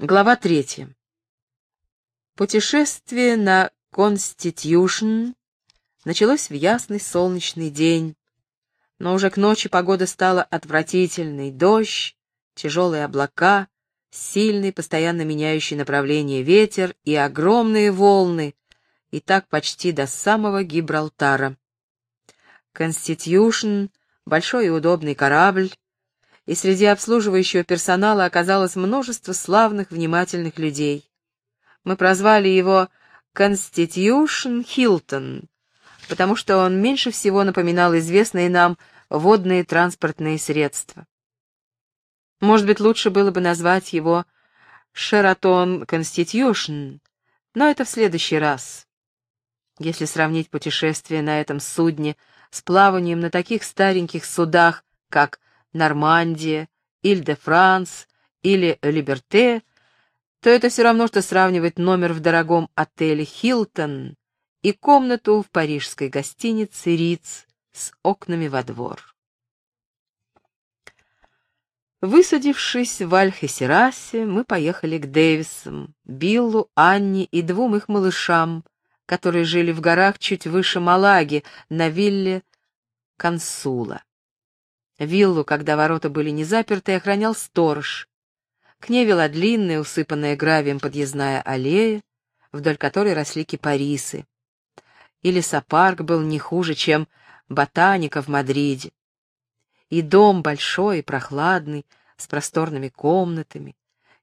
Глава третья. Путешествие на Конститюшн началось в ясный солнечный день, но уже к ночи погода стала отвратительной. Дождь, тяжелые облака, сильный, постоянно меняющий направление ветер и огромные волны, и так почти до самого Гибралтара. Конститюшн — большой и удобный корабль, и среди обслуживающего персонала оказалось множество славных, внимательных людей. Мы прозвали его Конститюшн Хилтон, потому что он меньше всего напоминал известные нам водные транспортные средства. Может быть, лучше было бы назвать его Шератон Конститюшн, но это в следующий раз. Если сравнить путешествие на этом судне с плаванием на таких стареньких судах, как Нормандия, Иль-де-Франс или Либерте, то это все равно, что сравнивать номер в дорогом отеле «Хилтон» и комнату в парижской гостинице «Риц» с окнами во двор. Высадившись в Альхесерасе, мы поехали к Дэвисам, Биллу, Анне и двум их малышам, которые жили в горах чуть выше Малаги, на вилле Консула. Виллу, когда ворота были не заперты, охранял сторож. К ней вела длинная, усыпанная гравием подъездная аллея, вдоль которой росли кипарисы. И лесопарк был не хуже, чем ботаника в Мадриде. И дом большой и прохладный, с просторными комнатами,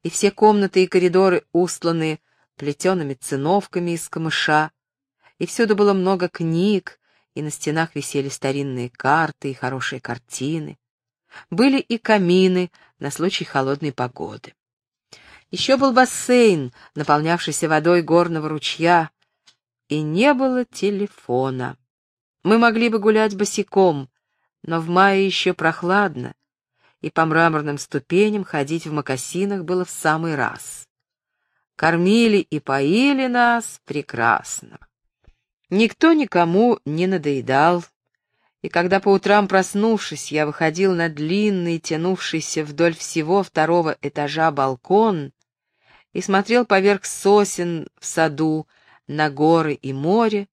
и все комнаты и коридоры устланы плетеными циновками из камыша, и всюду было много книг, и на стенах висели старинные карты и хорошие картины. Были и камины на случай холодной погоды. Еще был бассейн, наполнявшийся водой горного ручья, и не было телефона. Мы могли бы гулять босиком, но в мае еще прохладно, и по мраморным ступеням ходить в мокасинах было в самый раз. Кормили и поили нас прекрасно. Никто никому не надоедал, и когда по утрам проснувшись, я выходил на длинный, тянувшийся вдоль всего второго этажа балкон и смотрел поверх сосен в саду на горы и море,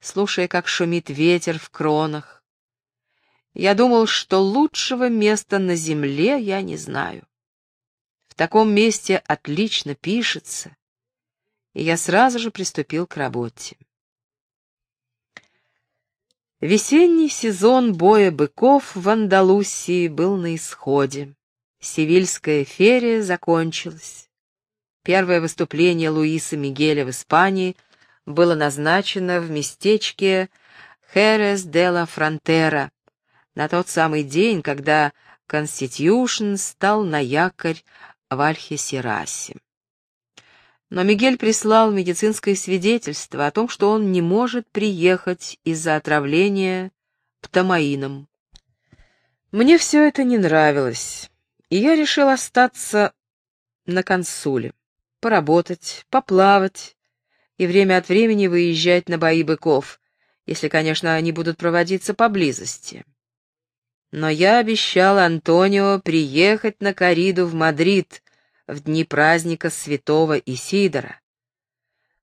слушая, как шумит ветер в кронах, я думал, что лучшего места на земле я не знаю. В таком месте отлично пишется, и я сразу же приступил к работе. Весенний сезон боя быков в Андалусии был на исходе. Севильская ферия закончилась. Первое выступление Луиса Мигеля в Испании было назначено в местечке Херес де ла Фронтера на тот самый день, когда Конститюшн стал на якорь в Альхесерасе. Но Мигель прислал медицинское свидетельство о том, что он не может приехать из-за отравления птамаином. Мне все это не нравилось, и я решил остаться на консуле, поработать, поплавать и время от времени выезжать на бои быков, если, конечно, они будут проводиться поблизости. Но я обещал Антонио приехать на кориду в Мадрид в дни праздника святого Исидора.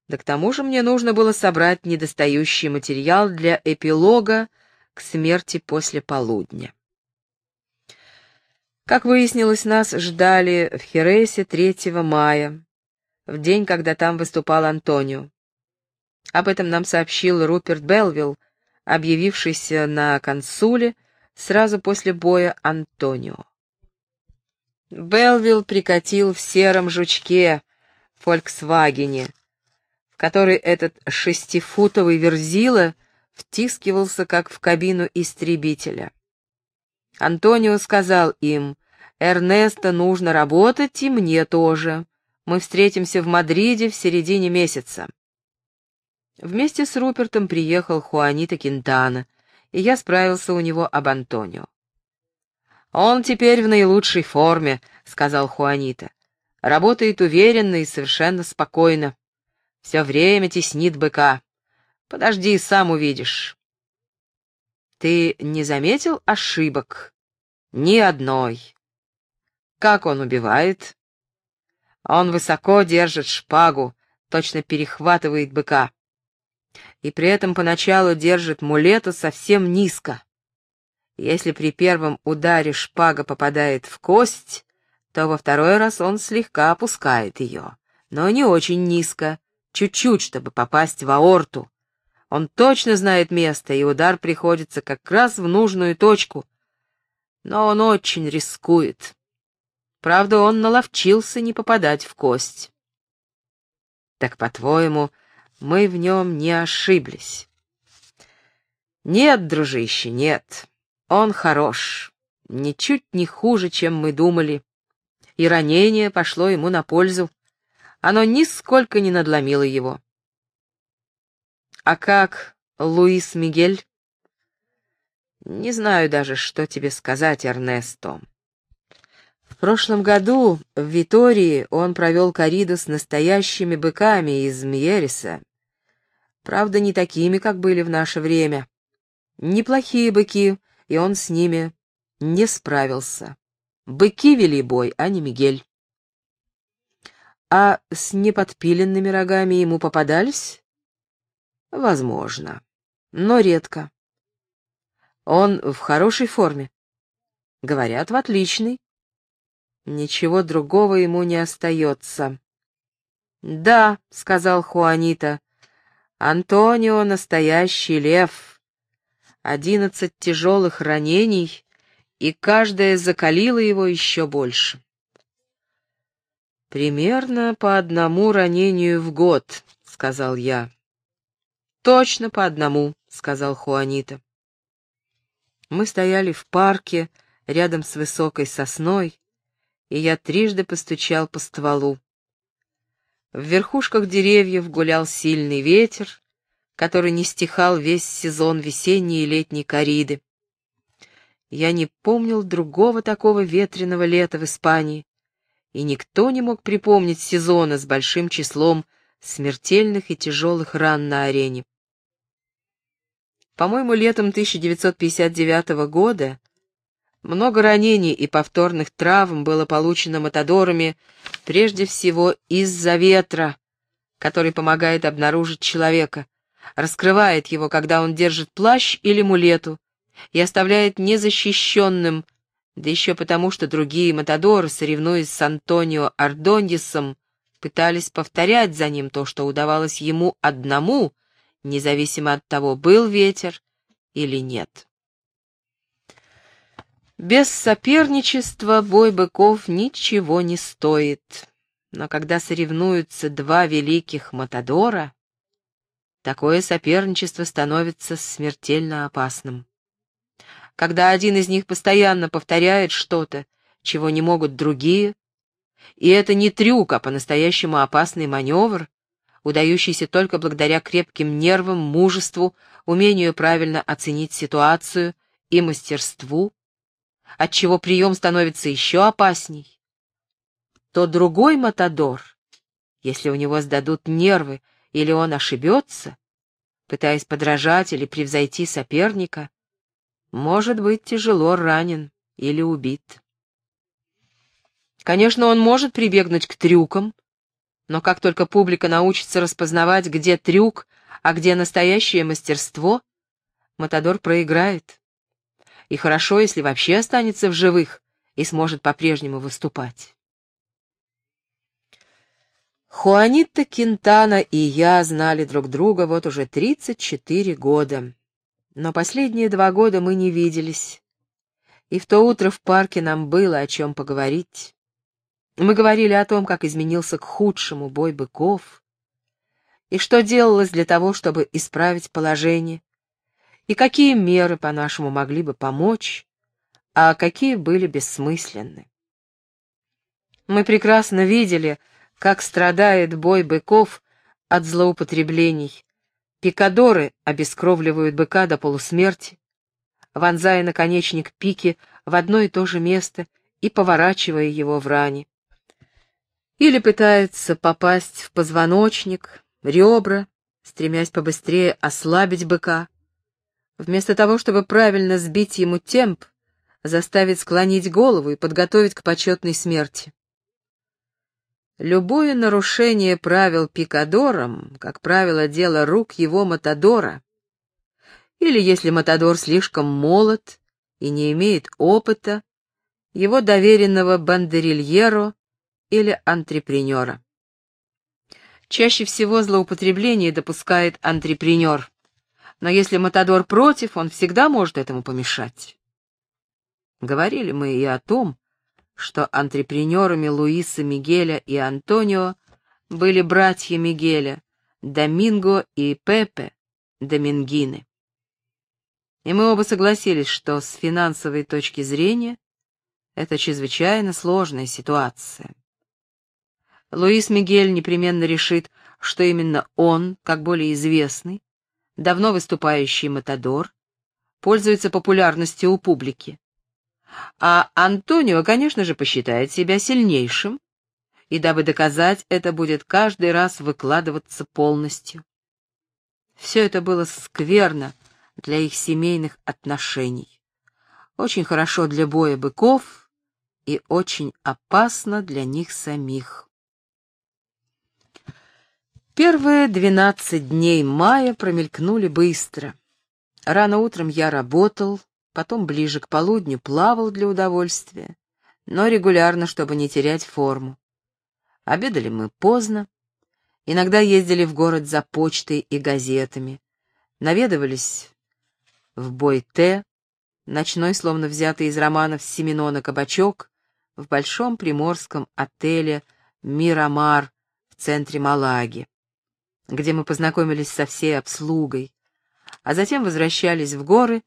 Да к тому же мне нужно было собрать недостающий материал для эпилога к смерти после полудня. Как выяснилось, нас ждали в Хересе 3 мая, в день, когда там выступал Антонио. Об этом нам сообщил Руперт Белвилл, объявившийся на консуле сразу после боя Антонио. Белвилл прикатил в сером жучке «Фольксвагене», в который этот шестифутовый верзила втискивался, как в кабину истребителя. Антонио сказал им, «Эрнесто нужно работать, и мне тоже. Мы встретимся в Мадриде в середине месяца». Вместе с Рупертом приехал Хуанита Кентана, и я справился у него об Антонио. «Он теперь в наилучшей форме», — сказал Хуанита. «Работает уверенно и совершенно спокойно. Все время теснит быка. Подожди, сам увидишь». «Ты не заметил ошибок?» «Ни одной». «Как он убивает?» Он высоко держит шпагу, точно перехватывает быка. И при этом поначалу держит мулету совсем низко. Если при первом ударе шпага попадает в кость, то во второй раз он слегка опускает ее, но не очень низко, чуть-чуть, чтобы попасть в аорту. Он точно знает место, и удар приходится как раз в нужную точку. Но он очень рискует. Правда, он наловчился не попадать в кость. Так, по-твоему, мы в нем не ошиблись? Нет, дружище, нет. Он хорош. Ничуть не хуже, чем мы думали. И ранение пошло ему на пользу. Оно нисколько не надломило его. А как Луис Мигель? Не знаю даже, что тебе сказать, Эрнесто. В прошлом году в Витории он провел кориду с настоящими быками из Мьериса. Правда, не такими, как были в наше время. Неплохие быки, и он с ними не справился. Быки вели бой, а не Мигель. А с неподпиленными рогами ему попадались? Возможно, но редко. Он в хорошей форме. Говорят, в отличной. Ничего другого ему не остается. «Да», — сказал Хуанита, — «Антонио — настоящий лев. Одиннадцать тяжелых ранений, и каждая закалила его еще больше». «Примерно по одному ранению в год», — сказал я. «Точно по одному», — сказал Хуанита. Мы стояли в парке рядом с высокой сосной, и я трижды постучал по стволу. В верхушках деревьев гулял сильный ветер, который не стихал весь сезон весенней и летней кориды. Я не помнил другого такого ветреного лета в Испании, и никто не мог припомнить сезона с большим числом смертельных и тяжелых ран на арене. По-моему, летом 1959 года много ранений и повторных травм было получено матадорами прежде всего из-за ветра, который помогает обнаружить человека, раскрывает его, когда он держит плащ или мулету, и оставляет незащищенным да еще потому, что другие матадоры, соревнуясь с Антонио Ардоньесом, пытались повторять за ним то, что удавалось ему одному, независимо от того, был ветер или нет. Без соперничества бой быков ничего не стоит, но когда соревнуются два великих матадора, такое соперничество становится смертельно опасным когда один из них постоянно повторяет что-то, чего не могут другие. И это не трюк, а по-настоящему опасный маневр, удающийся только благодаря крепким нервам, мужеству, умению правильно оценить ситуацию и мастерству, отчего прием становится еще опасней. То другой матадор, если у него сдадут нервы или он ошибется, пытаясь подражать или превзойти соперника, может быть тяжело ранен или убит. Конечно, он может прибегнуть к трюкам, но как только публика научится распознавать, где трюк, а где настоящее мастерство, Матадор проиграет. И хорошо, если вообще останется в живых и сможет по-прежнему выступать. Хуанита Кинтана и я знали друг друга вот уже 34 года. Но последние два года мы не виделись, и в то утро в парке нам было о чем поговорить. Мы говорили о том, как изменился к худшему бой быков, и что делалось для того, чтобы исправить положение, и какие меры, по-нашему, могли бы помочь, а какие были бессмысленны. Мы прекрасно видели, как страдает бой быков от злоупотреблений, Пикадоры обескровливают быка до полусмерти, вонзая наконечник пики в одно и то же место и поворачивая его в ране. Или пытаются попасть в позвоночник, ребра, стремясь побыстрее ослабить быка. Вместо того, чтобы правильно сбить ему темп, заставить склонить голову и подготовить к почетной смерти. Любое нарушение правил пикадором, как правило, дело рук его матадора. Или если матадор слишком молод и не имеет опыта, его доверенного бандерильеро или антрепренера. Чаще всего злоупотребление допускает антрепренер, но если матадор против, он всегда может этому помешать. Говорили мы и о том, что антрепренерами Луиса Мигеля и Антонио были братья Мигеля, Доминго и Пепе Домингины. И мы оба согласились, что с финансовой точки зрения это чрезвычайно сложная ситуация. Луис Мигель непременно решит, что именно он, как более известный, давно выступающий матадор, пользуется популярностью у публики. А Антонио, конечно же, посчитает себя сильнейшим, и дабы доказать это, будет каждый раз выкладываться полностью. Все это было скверно для их семейных отношений, очень хорошо для боя быков и очень опасно для них самих. Первые двенадцать дней мая промелькнули быстро. Рано утром я работал, потом ближе к полудню плавал для удовольствия, но регулярно, чтобы не терять форму. Обедали мы поздно, иногда ездили в город за почтой и газетами, наведывались в бой ночной, словно взятый из романов Семенона кабачок, в большом приморском отеле «Мирамар» в центре Малаги где мы познакомились со всей обслугой, а затем возвращались в горы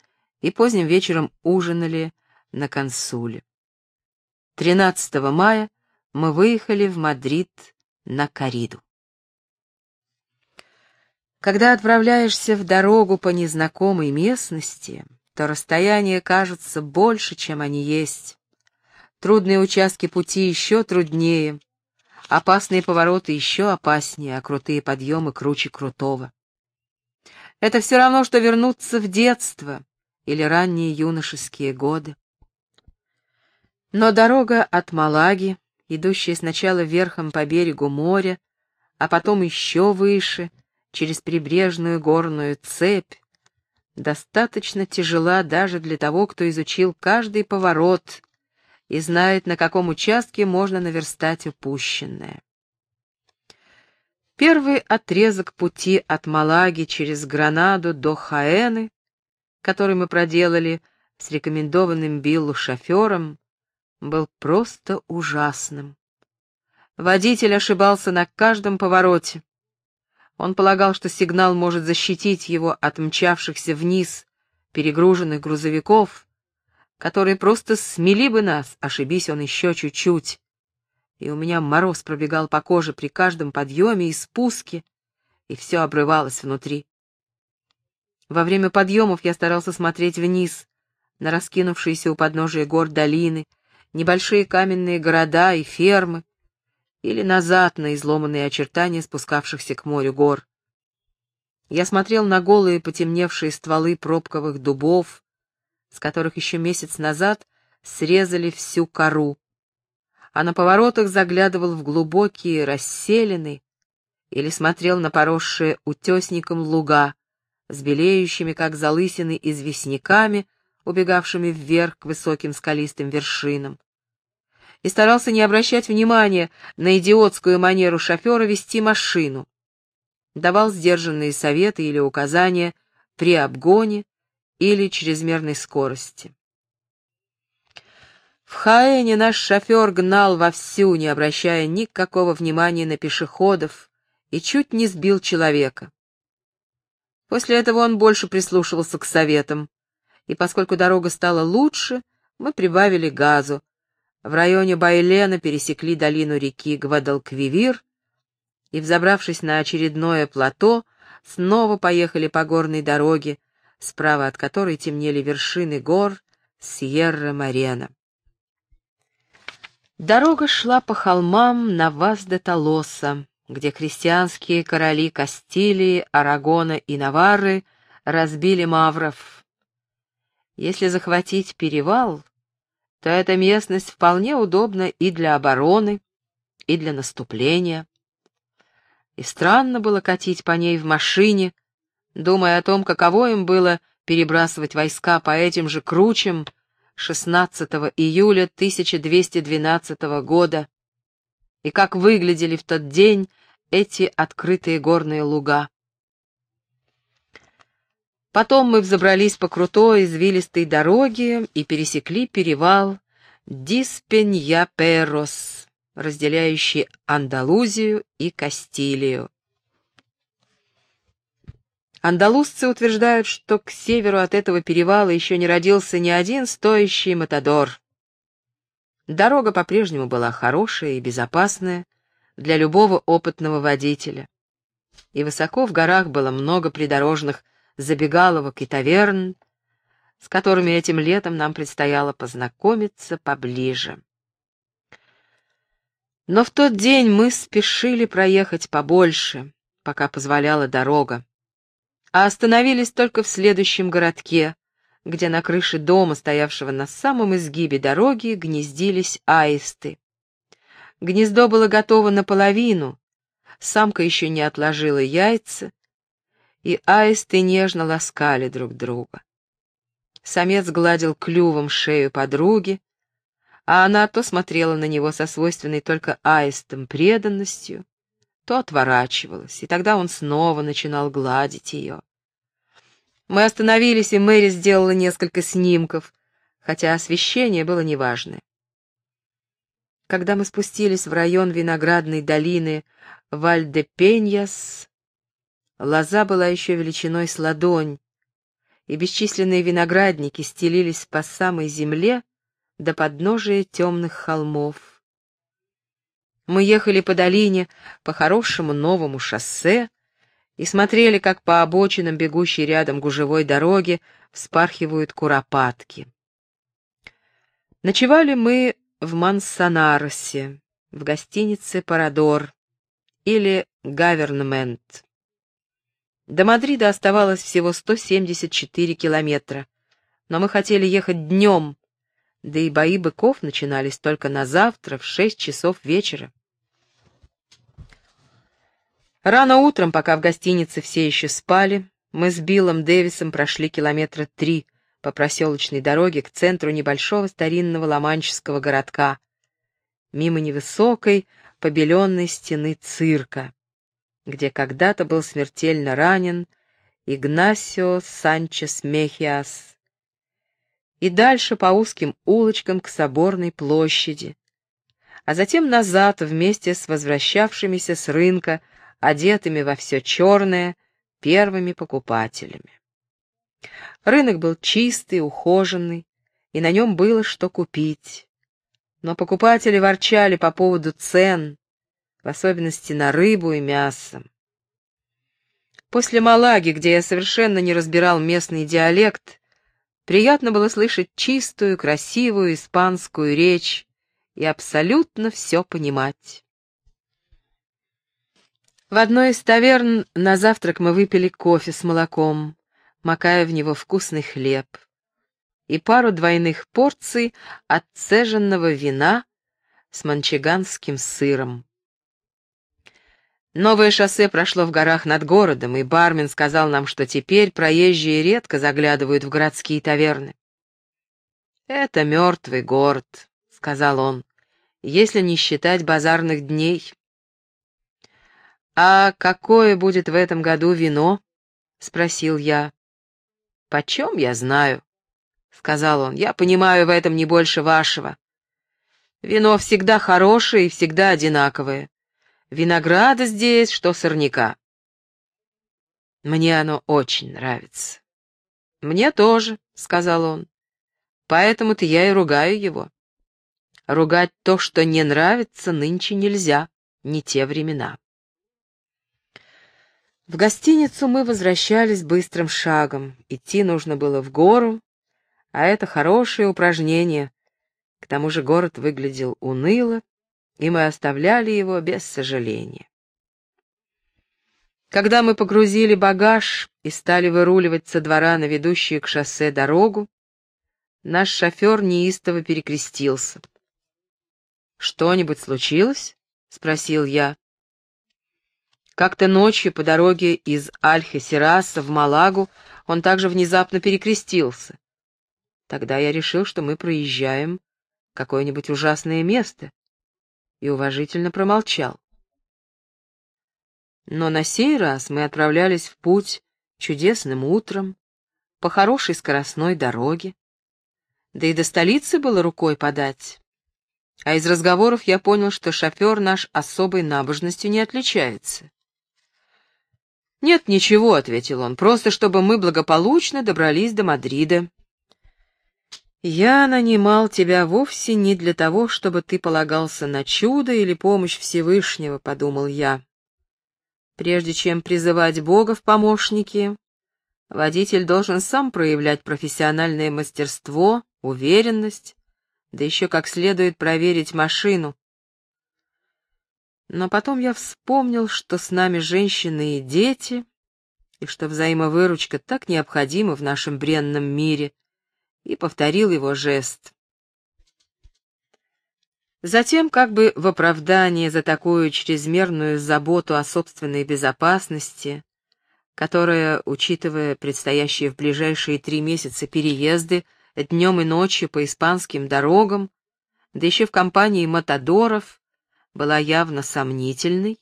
и поздним вечером ужинали на консуле. 13 мая мы выехали в Мадрид на Кариду. Когда отправляешься в дорогу по незнакомой местности, то расстояния кажутся больше, чем они есть. Трудные участки пути еще труднее, Опасные повороты еще опаснее, а крутые подъемы круче крутого. Это все равно, что вернуться в детство или ранние юношеские годы. Но дорога от Малаги, идущая сначала верхом по берегу моря, а потом еще выше, через прибрежную горную цепь, достаточно тяжела даже для того, кто изучил каждый поворот и знает, на каком участке можно наверстать упущенное. Первый отрезок пути от Малаги через Гранаду до Хаэны, который мы проделали с рекомендованным Биллу шофером, был просто ужасным. Водитель ошибался на каждом повороте. Он полагал, что сигнал может защитить его от мчавшихся вниз перегруженных грузовиков, которые просто смели бы нас, ошибись он еще чуть-чуть. И у меня мороз пробегал по коже при каждом подъеме и спуске, и все обрывалось внутри. Во время подъемов я старался смотреть вниз, на раскинувшиеся у подножия гор долины, небольшие каменные города и фермы, или назад на изломанные очертания спускавшихся к морю гор. Я смотрел на голые потемневшие стволы пробковых дубов, с которых еще месяц назад срезали всю кору, а на поворотах заглядывал в глубокие расселины или смотрел на поросшие утесником луга с белеющими, как залысины, известняками, убегавшими вверх к высоким скалистым вершинам. И старался не обращать внимания на идиотскую манеру шофера вести машину. Давал сдержанные советы или указания при обгоне, или чрезмерной скорости. В Хаэне наш шофер гнал вовсю, не обращая никакого внимания на пешеходов, и чуть не сбил человека. После этого он больше прислушивался к советам, и поскольку дорога стала лучше, мы прибавили газу. В районе Байлена пересекли долину реки Гвадалквивир и, взобравшись на очередное плато, снова поехали по горной дороге, справа от которой темнели вершины гор Сьерра-Марена. Дорога шла по холмам на Ваз-де-Толоса, где христианские короли Кастилии, Арагона и Наварры разбили мавров. Если захватить перевал, то эта местность вполне удобна и для обороны, и для наступления. И странно было катить по ней в машине, думая о том, каково им было перебрасывать войска по этим же кручам 16 июля 1212 года, и как выглядели в тот день эти открытые горные луга. Потом мы взобрались по крутой извилистой дороге и пересекли перевал Диспенья-Перрос, разделяющий Андалузию и Кастилию. Андалузцы утверждают, что к северу от этого перевала еще не родился ни один стоящий матадор. Дорога по-прежнему была хорошая и безопасная для любого опытного водителя. И высоко в горах было много придорожных забегаловок и таверн, с которыми этим летом нам предстояло познакомиться поближе. Но в тот день мы спешили проехать побольше, пока позволяла дорога, а остановились только в следующем городке, где на крыше дома, стоявшего на самом изгибе дороги, гнездились аисты. Гнездо было готово наполовину, самка еще не отложила яйца, и аисты нежно ласкали друг друга. Самец гладил клювом шею подруги, а она то смотрела на него со свойственной только аистом преданностью, то отворачивалась, и тогда он снова начинал гладить ее. Мы остановились, и Мэри сделала несколько снимков, хотя освещение было неважное. Когда мы спустились в район виноградной долины Вальдепеньяс, лоза была еще величиной с ладонь, и бесчисленные виноградники стелились по самой земле до подножия темных холмов. Мы ехали по долине, по хорошему новому шоссе, и смотрели, как по обочинам, бегущей рядом гужевой дороги, вспархивают куропатки. Ночевали мы в Мансонаросе, в гостинице «Парадор» или «Гавернмент». До Мадрида оставалось всего 174 километра, но мы хотели ехать днем, да и бои быков начинались только на завтра в шесть часов вечера. Рано утром, пока в гостинице все еще спали, мы с Биллом Дэвисом прошли километра три по проселочной дороге к центру небольшого старинного ломанческого городка, мимо невысокой, побеленной стены цирка где когда-то был смертельно ранен Игнасио Санчес Мехиас, и дальше по узким улочкам к Соборной площади, а затем назад вместе с возвращавшимися с рынка, одетыми во все черное, первыми покупателями. Рынок был чистый, ухоженный, и на нем было что купить. Но покупатели ворчали по поводу цен, в особенности на рыбу и мясо. После Малаги, где я совершенно не разбирал местный диалект, приятно было слышать чистую, красивую испанскую речь и абсолютно все понимать. В одной из таверн на завтрак мы выпили кофе с молоком, макая в него вкусный хлеб, и пару двойных порций отцеженного вина с манчеганским сыром. Новое шоссе прошло в горах над городом, и бармен сказал нам, что теперь проезжие редко заглядывают в городские таверны. «Это мертвый город», — сказал он, — «если не считать базарных дней». «А какое будет в этом году вино?» — спросил я. «Почем я знаю?» — сказал он. «Я понимаю в этом не больше вашего. Вино всегда хорошее и всегда одинаковое. Винограда здесь, что сорняка. Мне оно очень нравится. Мне тоже, сказал он. Поэтому-то я и ругаю его. Ругать то, что не нравится, нынче нельзя, не те времена. В гостиницу мы возвращались быстрым шагом. Идти нужно было в гору, а это хорошее упражнение. К тому же город выглядел уныло, и мы оставляли его без сожаления. Когда мы погрузили багаж и стали выруливать со двора на ведущую к шоссе дорогу, наш шофер неистово перекрестился. «Что-нибудь случилось?» — спросил я. Как-то ночью по дороге из Альхе-Сераса в Малагу он также внезапно перекрестился. Тогда я решил, что мы проезжаем какое-нибудь ужасное место, и уважительно промолчал. Но на сей раз мы отправлялись в путь чудесным утром, по хорошей скоростной дороге. Да и до столицы было рукой подать. А из разговоров я понял, что шофер наш особой набожностью не отличается. «Нет, ничего», — ответил он, — «просто чтобы мы благополучно добрались до Мадрида». «Я нанимал тебя вовсе не для того, чтобы ты полагался на чудо или помощь Всевышнего», — подумал я. Прежде чем призывать Бога в помощники, водитель должен сам проявлять профессиональное мастерство, уверенность, да еще как следует проверить машину. Но потом я вспомнил, что с нами женщины и дети, и что взаимовыручка так необходима в нашем бренном мире — и повторил его жест. Затем, как бы в оправдание за такую чрезмерную заботу о собственной безопасности, которая, учитывая предстоящие в ближайшие три месяца переезды днем и ночью по испанским дорогам, да еще в компании матадоров, была явно сомнительной,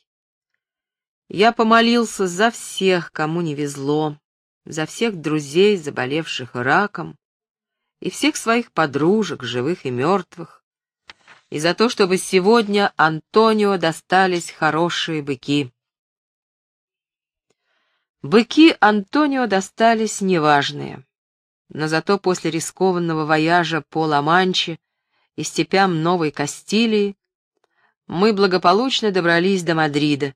я помолился за всех, кому не везло, за всех друзей, заболевших раком, и всех своих подружек, живых и мертвых, и за то, чтобы сегодня Антонио достались хорошие быки. Быки Антонио достались неважные, но зато после рискованного вояжа по Ла-Манче и степям Новой Кастилии мы благополучно добрались до Мадрида,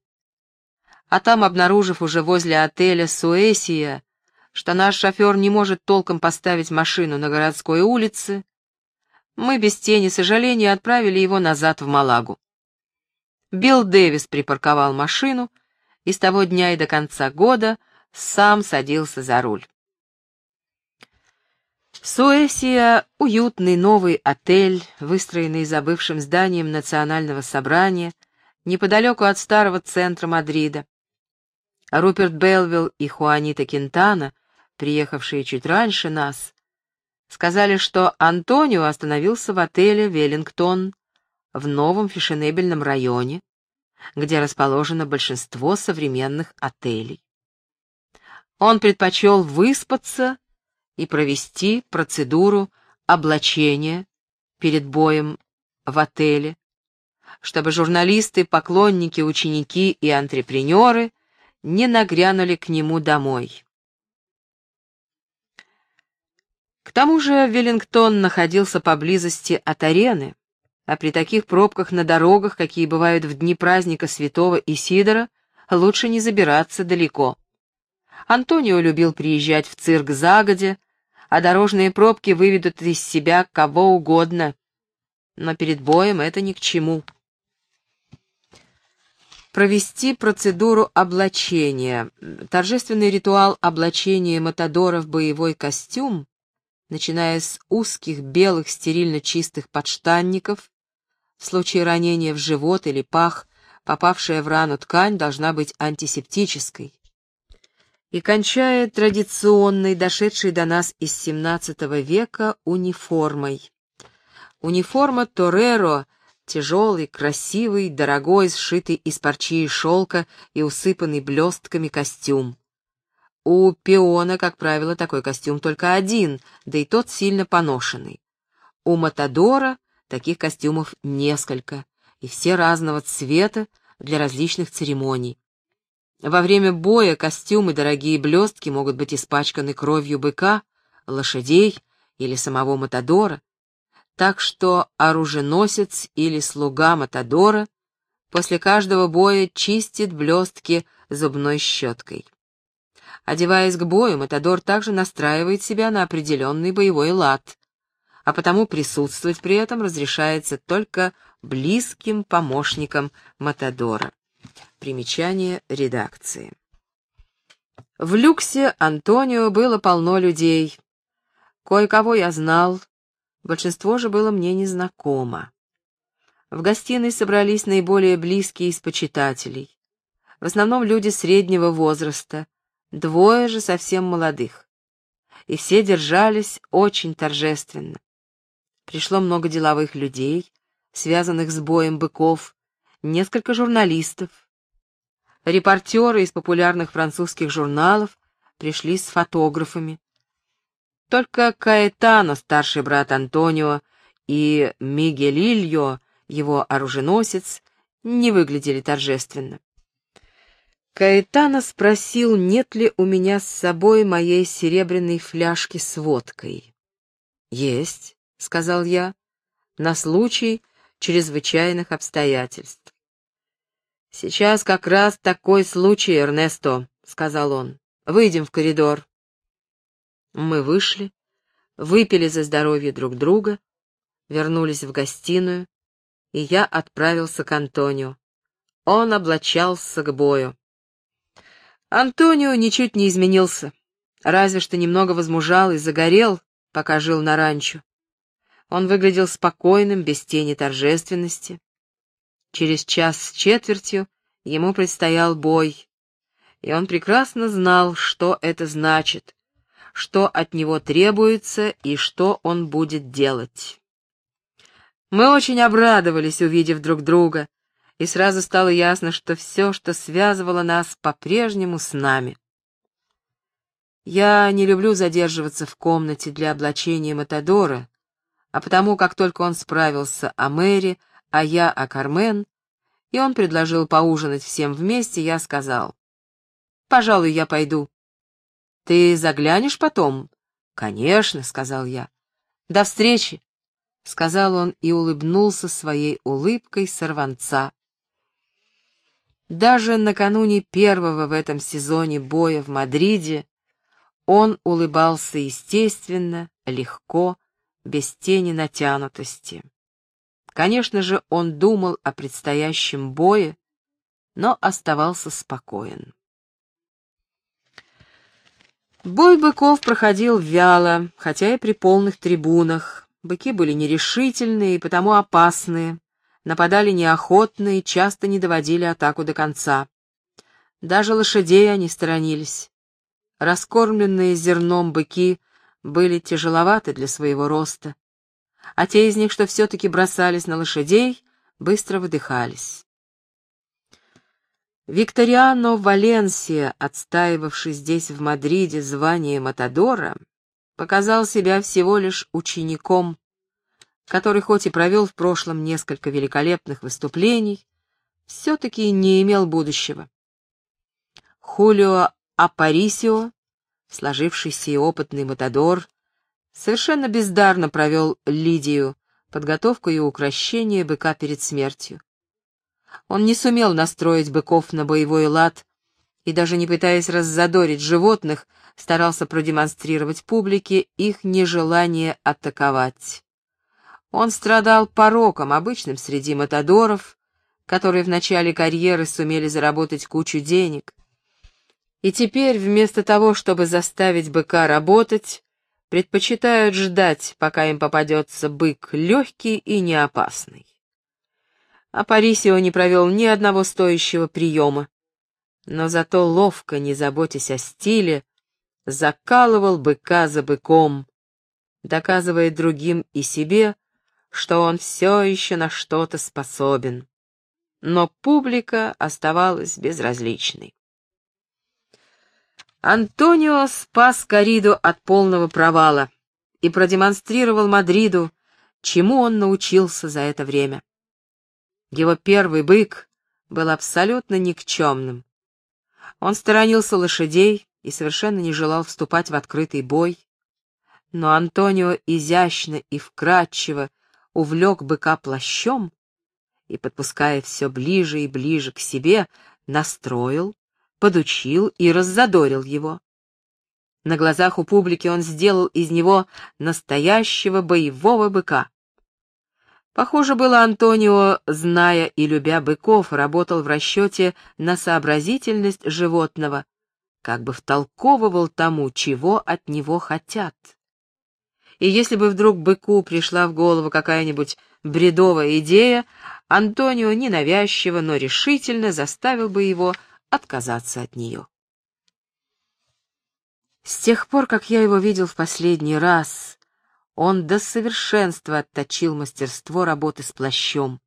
а там, обнаружив уже возле отеля Суэсия что наш шофер не может толком поставить машину на городской улице, мы без тени сожаления отправили его назад в Малагу. Билл Дэвис припарковал машину и с того дня и до конца года сам садился за руль. Суэсия — уютный новый отель, выстроенный за бывшим зданием национального собрания, неподалеку от старого центра Мадрида. Руперт Белвилл и Хуанита Кентана — приехавшие чуть раньше нас, сказали, что Антонио остановился в отеле «Веллингтон» в новом фешенебельном районе, где расположено большинство современных отелей. Он предпочел выспаться и провести процедуру облачения перед боем в отеле, чтобы журналисты, поклонники, ученики и антрепренеры не нагрянули к нему домой. К тому же Веллингтон находился поблизости от арены, а при таких пробках на дорогах, какие бывают в дни праздника Святого Исидора, лучше не забираться далеко. Антонио любил приезжать в цирк загодя, а дорожные пробки выведут из себя кого угодно. Но перед боем это ни к чему. Провести процедуру облачения. Торжественный ритуал облачения Матадора в боевой костюм начиная с узких белых стерильно чистых подштанников. В случае ранения в живот или пах, попавшая в рану ткань должна быть антисептической. И кончая традиционной, дошедшей до нас из XVII века, униформой. Униформа Тореро — тяжелый, красивый, дорогой, сшитый из парчи и шелка и усыпанный блестками костюм. У пиона, как правило, такой костюм только один, да и тот сильно поношенный. У Матадора таких костюмов несколько, и все разного цвета для различных церемоний. Во время боя костюмы дорогие блестки могут быть испачканы кровью быка, лошадей или самого Матадора, так что оруженосец или слуга Матадора после каждого боя чистит блестки зубной щеткой. Одеваясь к бою, Матадор также настраивает себя на определенный боевой лад, а потому присутствовать при этом разрешается только близким помощникам Матадора. Примечание редакции. В люксе Антонио было полно людей. Кое-кого я знал, большинство же было мне незнакомо. В гостиной собрались наиболее близкие из почитателей. В основном люди среднего возраста, двое же совсем молодых. И все держались очень торжественно. Пришло много деловых людей, связанных с боем быков, несколько журналистов. Репортеры из популярных французских журналов пришли с фотографами. Только Каэтано, старший брат Антонио, и Мигелильо, его оруженосец, не выглядели торжественно. Каэтано спросил, нет ли у меня с собой моей серебряной фляжки с водкой. «Есть», — сказал я, — «на случай чрезвычайных обстоятельств». «Сейчас как раз такой случай, Эрнесто», — сказал он. «Выйдем в коридор». Мы вышли, выпили за здоровье друг друга, вернулись в гостиную, и я отправился к Антонио. Он облачался к бою. Антонио ничуть не изменился, разве что немного возмужал и загорел, пока жил на ранчо. Он выглядел спокойным, без тени торжественности. Через час с четвертью ему предстоял бой, и он прекрасно знал, что это значит, что от него требуется и что он будет делать. Мы очень обрадовались, увидев друг друга, и сразу стало ясно, что все, что связывало нас, по-прежнему с нами. Я не люблю задерживаться в комнате для облачения Матадора, а потому, как только он справился о Мэри, а я о Кармен, и он предложил поужинать всем вместе, я сказал, «Пожалуй, я пойду. «Ты заглянешь потом?» «Конечно», — сказал я. «До встречи», — сказал он и улыбнулся своей улыбкой сорванца. Даже накануне первого в этом сезоне боя в Мадриде он улыбался естественно, легко, без тени натянутости. Конечно же, он думал о предстоящем бое, но оставался спокоен. Бой быков проходил вяло, хотя и при полных трибунах. Быки были нерешительные и потому опасные, нападали неохотно и часто не доводили атаку до конца. Даже лошадей они сторонились. Раскормленные зерном быки были тяжеловаты для своего роста, а те из них, что все-таки бросались на лошадей, быстро выдыхались. Викториано Валенсия, отстаивавший здесь, в Мадриде, звание Матадора, показал себя всего лишь учеником, который хоть и провел в прошлом несколько великолепных выступлений, все-таки не имел будущего. Хулио Апарисио, сложившийся и опытный Матадор, совершенно бездарно провел Лидию, подготовку и укращение быка перед смертью. Он не сумел настроить быков на боевой лад и, даже не пытаясь раззадорить животных, старался продемонстрировать публике их нежелание атаковать. Он страдал пороком, обычным среди матадоров, которые в начале карьеры сумели заработать кучу денег. И теперь, вместо того, чтобы заставить быка работать, предпочитают ждать, пока им попадется бык легкий и неопасный а Парисио не провел ни одного стоящего приема. Но зато ловко, не заботясь о стиле, закалывал быка за быком, доказывая другим и себе, что он все еще на что-то способен. Но публика оставалась безразличной. Антонио спас Кариду от полного провала и продемонстрировал Мадриду, чему он научился за это время. Его первый бык был абсолютно никчемным. Он сторонился лошадей и совершенно не желал вступать в открытый бой. Но Антонио изящно и вкрадчиво увлек быка плащом и, подпуская все ближе и ближе к себе, настроил, подучил и раззадорил его. На глазах у публики он сделал из него настоящего боевого быка. Похоже было, Антонио, зная и любя быков, работал в расчете на сообразительность животного, как бы втолковывал тому, чего от него хотят. И если бы вдруг быку пришла в голову какая-нибудь бредовая идея, Антонио ненавязчиво, но решительно заставил бы его отказаться от нее. С тех пор, как я его видел в последний раз, он до совершенства отточил мастерство работы с плащом.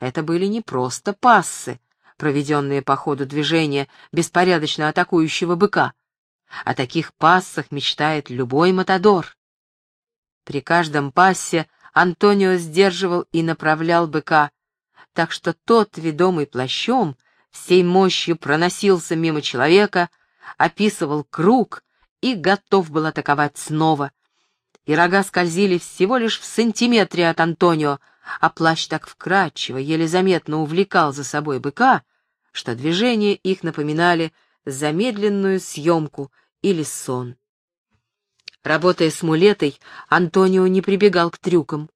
Это были не просто пассы, проведенные по ходу движения беспорядочно атакующего быка. О таких пассах мечтает любой матадор. При каждом пассе Антонио сдерживал и направлял быка, так что тот, ведомый плащом, всей мощью проносился мимо человека, описывал круг и готов был атаковать снова. И рога скользили всего лишь в сантиметре от Антонио, а плащ так вкрадчиво, еле заметно увлекал за собой быка, что движения их напоминали замедленную съемку или сон. Работая с мулетой, Антонио не прибегал к трюкам.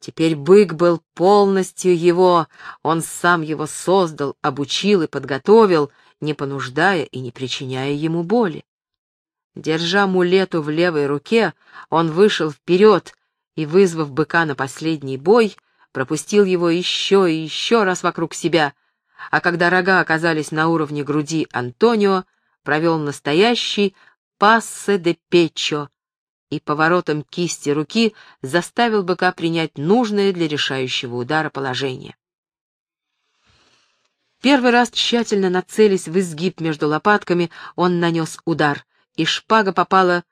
Теперь бык был полностью его, он сам его создал, обучил и подготовил, не понуждая и не причиняя ему боли. Держа мулету в левой руке, он вышел вперед и, вызвав быка на последний бой, пропустил его еще и еще раз вокруг себя, а когда рога оказались на уровне груди Антонио, провел настоящий пассе де печо и поворотом кисти руки заставил быка принять нужное для решающего удара положение. Первый раз, тщательно нацелясь в изгиб между лопатками, он нанес удар, и шпага попала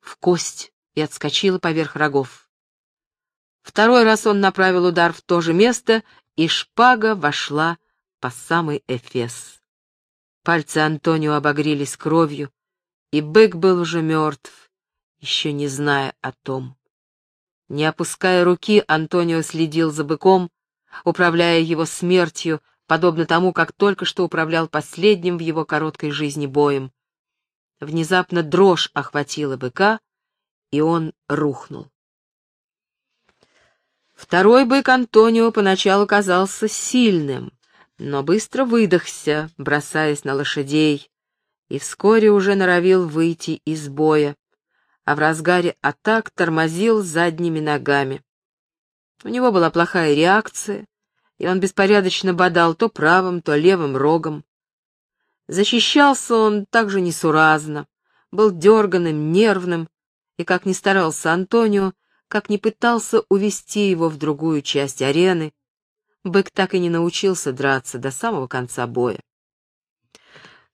в кость и отскочила поверх рогов. Второй раз он направил удар в то же место, и шпага вошла по самый эфес. Пальцы Антонио обогрелись кровью, и бык был уже мертв, еще не зная о том. Не опуская руки, Антонио следил за быком, управляя его смертью, подобно тому, как только что управлял последним в его короткой жизни боем. Внезапно дрожь охватила быка, и он рухнул. Второй бык Антонио поначалу казался сильным, но быстро выдохся, бросаясь на лошадей, и вскоре уже норовил выйти из боя, а в разгаре атак тормозил задними ногами. У него была плохая реакция, и он беспорядочно бодал то правым, то левым рогом. Защищался он также несуразно, был дерганым, нервным, и, как ни старался Антонио, как ни пытался увести его в другую часть арены, бык так и не научился драться до самого конца боя.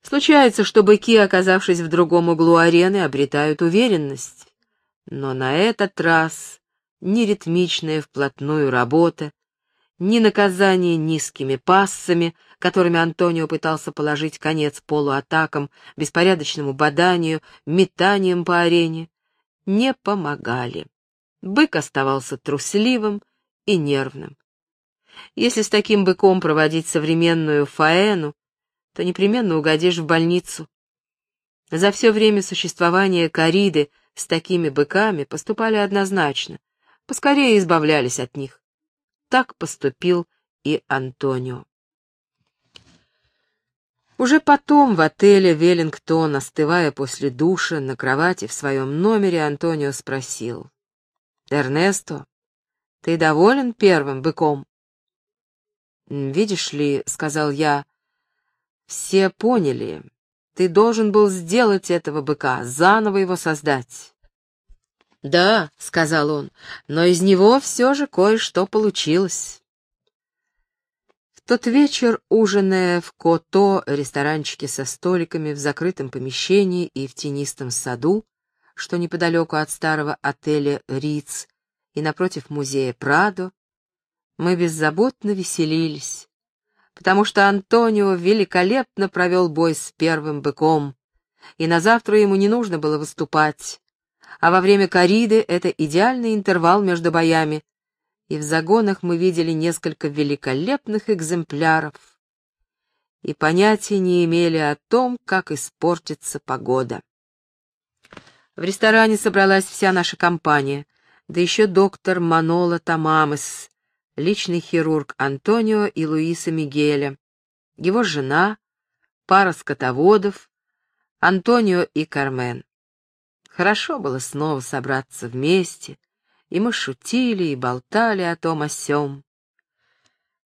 Случается, что быки, оказавшись в другом углу арены, обретают уверенность. Но на этот раз ни ритмичная вплотную работа, ни наказание низкими пассами, которыми Антонио пытался положить конец полуатакам, беспорядочному боданию, метанием по арене, не помогали. Бык оставался трусливым и нервным. Если с таким быком проводить современную фаэну, то непременно угодишь в больницу. За все время существования кориды с такими быками поступали однозначно, поскорее избавлялись от них. Так поступил и Антонио. Уже потом в отеле «Веллингтон», остывая после душа на кровати в своем номере, Антонио спросил. «Эрнесто, ты доволен первым быком?» «Видишь ли», — сказал я, — «все поняли. Ты должен был сделать этого быка, заново его создать». «Да», — сказал он, — «но из него все же кое-что получилось». В тот вечер, ужиная в Кото, ресторанчике со столиками в закрытом помещении и в тенистом саду, что неподалеку от старого отеля «Риц» и напротив музея «Прадо», мы беззаботно веселились, потому что Антонио великолепно провел бой с первым быком, и на завтра ему не нужно было выступать, а во время кориды это идеальный интервал между боями, и в загонах мы видели несколько великолепных экземпляров и понятия не имели о том, как испортится погода. В ресторане собралась вся наша компания, да еще доктор Манола Тамамес, личный хирург Антонио и Луиса Мигеля, его жена, пара скотоводов, Антонио и Кармен. Хорошо было снова собраться вместе, и мы шутили и болтали о том о сём.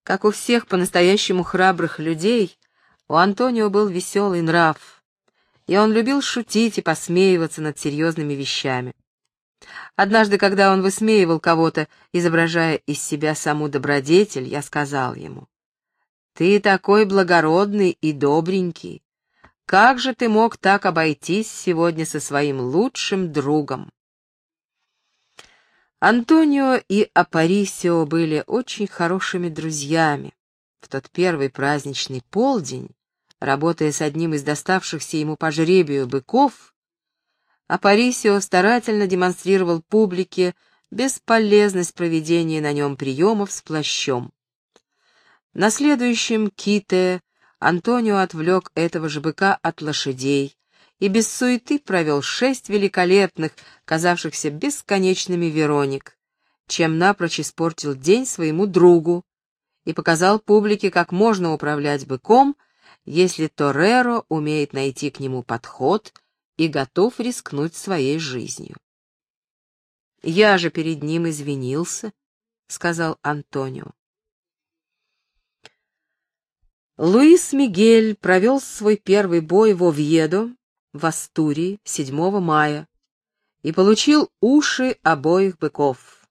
Как у всех по-настоящему храбрых людей, у Антонио был веселый нрав, и он любил шутить и посмеиваться над серьезными вещами. Однажды, когда он высмеивал кого-то, изображая из себя саму добродетель, я сказал ему, «Ты такой благородный и добренький. Как же ты мог так обойтись сегодня со своим лучшим другом?» Антонио и Апарисио были очень хорошими друзьями. В тот первый праздничный полдень, работая с одним из доставшихся ему по жребию быков, Апарисио старательно демонстрировал публике бесполезность проведения на нем приемов с плащом. На следующем ките Антонио отвлек этого же быка от лошадей и без суеты провел шесть великолепных, казавшихся бесконечными Вероник, чем напрочь испортил день своему другу и показал публике, как можно управлять быком, если Тореро умеет найти к нему подход — и готов рискнуть своей жизнью. «Я же перед ним извинился», — сказал Антонио. Луис Мигель провел свой первый бой в Овьедо, в Астурии, 7 мая, и получил уши обоих быков.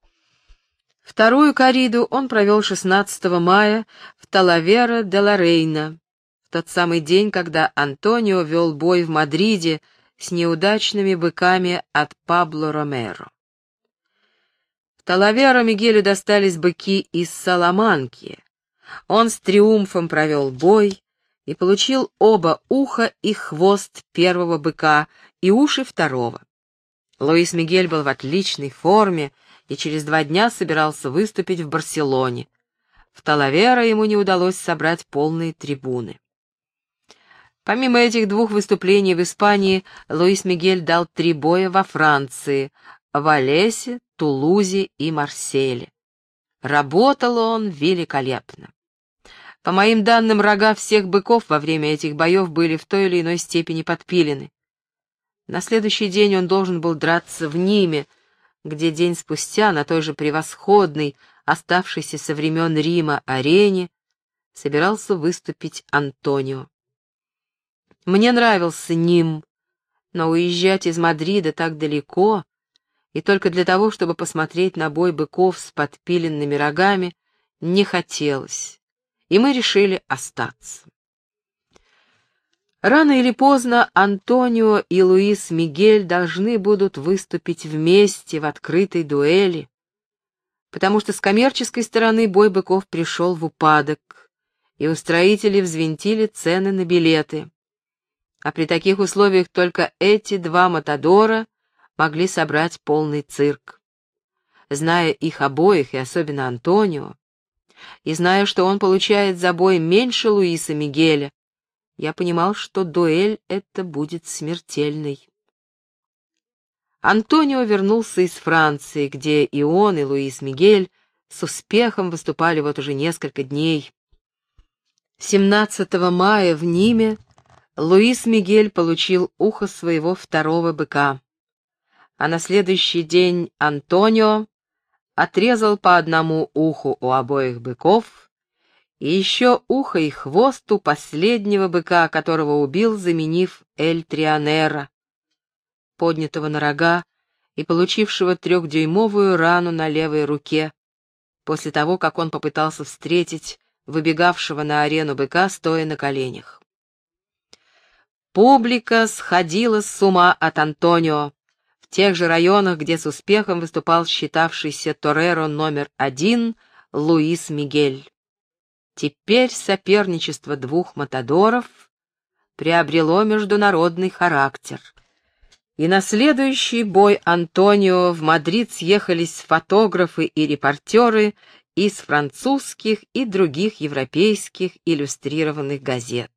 Вторую кориду он провел 16 мая в Талавера де ла Рейна, в тот самый день, когда Антонио вел бой в Мадриде с неудачными быками от Пабло Ромеро. В Талаверо Мигелю достались быки из Саламанки. Он с триумфом провел бой и получил оба уха и хвост первого быка и уши второго. Луис Мигель был в отличной форме и через два дня собирался выступить в Барселоне. В Талаверо ему не удалось собрать полные трибуны. Помимо этих двух выступлений в Испании, Луис Мигель дал три боя во Франции, в Олесе, Тулузе и Марселе. Работал он великолепно. По моим данным, рога всех быков во время этих боев были в той или иной степени подпилены. На следующий день он должен был драться в Ниме, где день спустя на той же превосходной, оставшейся со времен Рима, арене, собирался выступить Антонио. Мне нравился Ним, но уезжать из Мадрида так далеко, и только для того, чтобы посмотреть на бой быков с подпиленными рогами, не хотелось, и мы решили остаться. Рано или поздно Антонио и Луис Мигель должны будут выступить вместе в открытой дуэли, потому что с коммерческой стороны бой быков пришел в упадок, и устроители взвинтили цены на билеты. А при таких условиях только эти два Матадора могли собрать полный цирк. Зная их обоих, и особенно Антонио, и зная, что он получает за бой меньше Луиса Мигеля, я понимал, что дуэль эта будет смертельной. Антонио вернулся из Франции, где и он, и Луис Мигель с успехом выступали вот уже несколько дней. 17 мая в Ниме Луис Мигель получил ухо своего второго быка, а на следующий день Антонио отрезал по одному уху у обоих быков и еще ухо и хвост у последнего быка, которого убил, заменив Эль Трианера, поднятого на рога и получившего трехдюймовую рану на левой руке, после того, как он попытался встретить выбегавшего на арену быка, стоя на коленях. Публика сходила с ума от Антонио. В тех же районах, где с успехом выступал считавшийся Тореро номер один Луис Мигель. Теперь соперничество двух матадоров приобрело международный характер. И на следующий бой Антонио в Мадрид съехались фотографы и репортеры из французских и других европейских иллюстрированных газет.